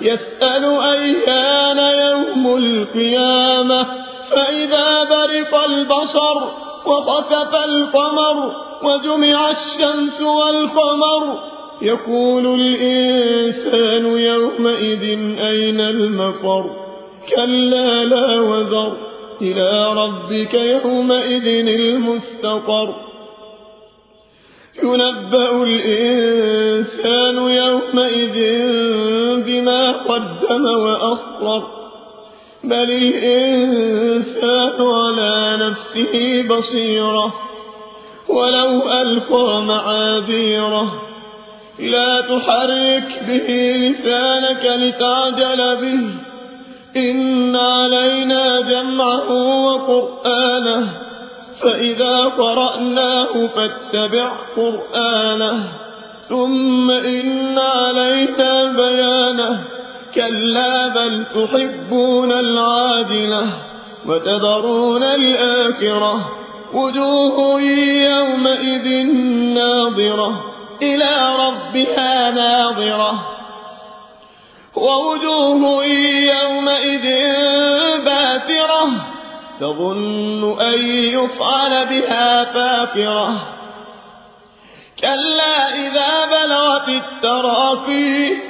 يسأل أيان يوم القيامة فإذا برق البصر وخسف القمر وجمع الشمس والقمر يقول الإنسان يومئذ أين المفر كلا لا وذر إلى ربك يومئذ المستقر. ينبأ الإنسان يومئذ قدم وأخر بل الإنسان على نفسه بصيرة. ولو ألقى معاذيره. لا تحرك به لسانك لتعجل به. إن علينا جمعه وقرآنه. فإذا قرأناه فاتبع قرآنه. ثم إن علينا بيانه. كلا بل تحبون العاجلة وتذرون الآخرة وجوه يومئذ ناظرة إلى ربها ناظرة ووجوه يومئذ باسرة تظن أن يفعل بها فاكرة كلا إذا بلغت التراقي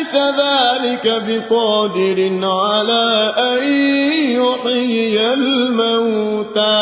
أليس ذلك بقادر على أن يحيي الموتى؟